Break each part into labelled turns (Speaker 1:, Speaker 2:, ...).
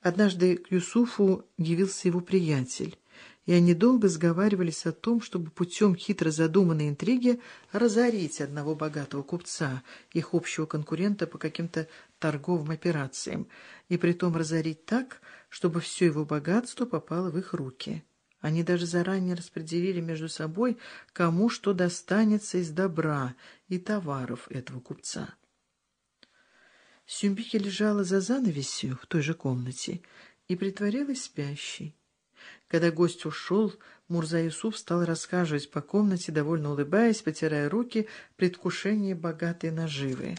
Speaker 1: Однажды к Юсуфу явился его приятель, и они долго сговаривались о том, чтобы путем хитро задуманной интриги разорить одного богатого купца, их общего конкурента по каким-то торговым операциям, и притом разорить так, чтобы все его богатство попало в их руки. Они даже заранее распределили между собой, кому что достанется из добра и товаров этого купца. Сюмбики лежала за занавесью в той же комнате и притворилась спящей. Когда гость ушел, Мурза Юсуф стал рассказывать по комнате, довольно улыбаясь, потирая руки, предвкушение богатой наживы.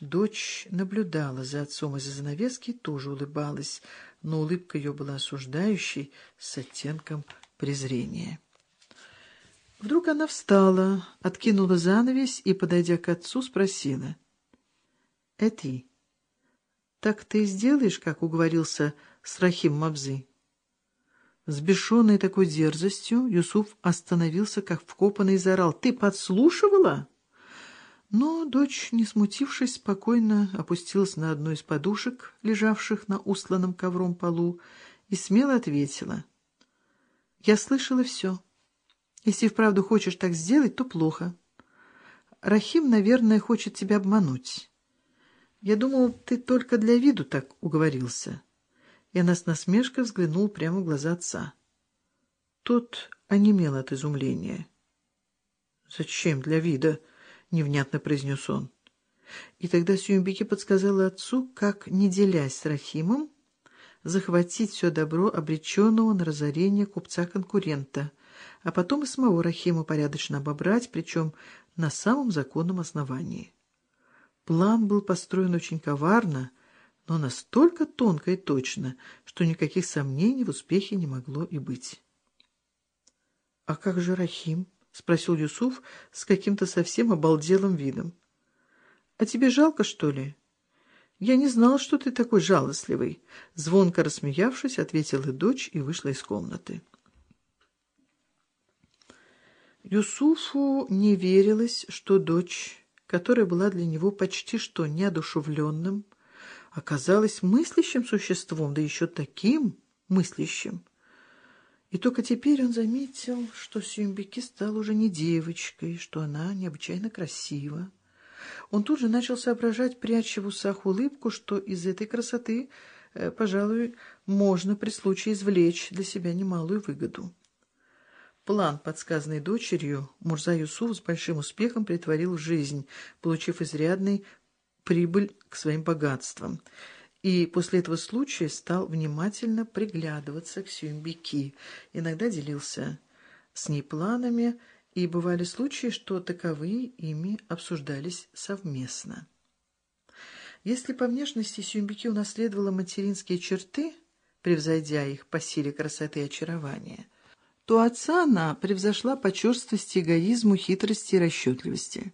Speaker 1: Дочь наблюдала за отцом из-за занавески тоже улыбалась, но улыбка ее была осуждающей, с оттенком презрения. Вдруг она встала, откинула занавесь и, подойдя к отцу, спросила. — Эти, так ты сделаешь, как уговорился с Рахим Мабзы? Сбешенный такой дерзостью, Юсуф остановился, как вкопанный, и заорал. — Ты подслушивала? Но дочь, не смутившись, спокойно опустилась на одну из подушек, лежавших на устланном ковром полу, и смело ответила. — Я слышала все. Если вправду хочешь так сделать, то плохо. Рахим, наверное, хочет тебя обмануть. Я думал, ты только для виду так уговорился. И она с насмешкой взглянул прямо в глаза отца. Тот онемел от изумления. — Зачем для вида? —— невнятно произнес он. И тогда Сюмбики подсказала отцу, как, не делясь с Рахимом, захватить все добро обреченного на разорение купца-конкурента, а потом и самого Рахима порядочно обобрать, причем на самом законном основании. План был построен очень коварно, но настолько тонко и точно, что никаких сомнений в успехе не могло и быть. — А как же Рахим? —— спросил Юсуф с каким-то совсем обалделым видом. — А тебе жалко, что ли? — Я не знал, что ты такой жалостливый. Звонко рассмеявшись, ответила дочь и вышла из комнаты. Юсуфу не верилось, что дочь, которая была для него почти что неодушевленным, оказалась мыслящим существом, да еще таким мыслящим. И только теперь он заметил, что Сюмбики стала уже не девочкой, что она необычайно красива. Он тут же начал соображать, пряча в усах улыбку, что из этой красоты, э, пожалуй, можно при случае извлечь для себя немалую выгоду. План, подсказанный дочерью, Мурза Юсуф с большим успехом притворил в жизнь, получив изрядный прибыль к своим богатствам — и после этого случая стал внимательно приглядываться к Сюмбики, иногда делился с ней планами, и бывали случаи, что таковые ими обсуждались совместно. Если по внешности Сюмбики унаследовала материнские черты, превзойдя их по силе красоты и очарования, то отца она превзошла по черствости, эгоизму, хитрости и расчетливости.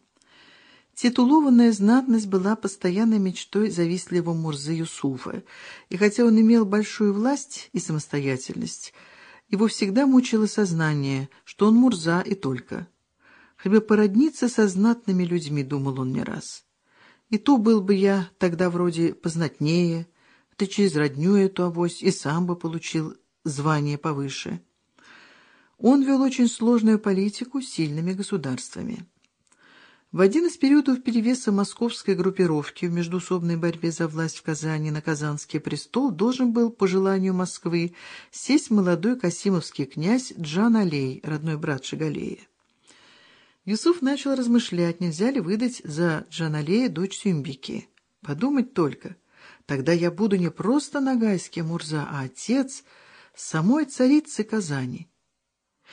Speaker 1: Титулованная знатность была постоянной мечтой завистливого Мурзы Юсуфа, и хотя он имел большую власть и самостоятельность, его всегда мучило сознание, что он Мурза и только. Хоть бы породниться со знатными людьми, думал он не раз. И то был бы я тогда вроде познатнее, ты через родню эту авось и сам бы получил звание повыше. Он вел очень сложную политику с сильными государствами. В один из периодов перевеса московской группировки в междуусобной борьбе за власть в Казани на Казанский престол должен был, по желанию Москвы, сесть молодой касимовский князь Джан Алей, родной брат Шагалея. Юсуф начал размышлять, нельзя ли выдать за Джаналея дочь Сюмбики. Подумать только, тогда я буду не просто Нагайский Мурза, а отец самой царицы Казани.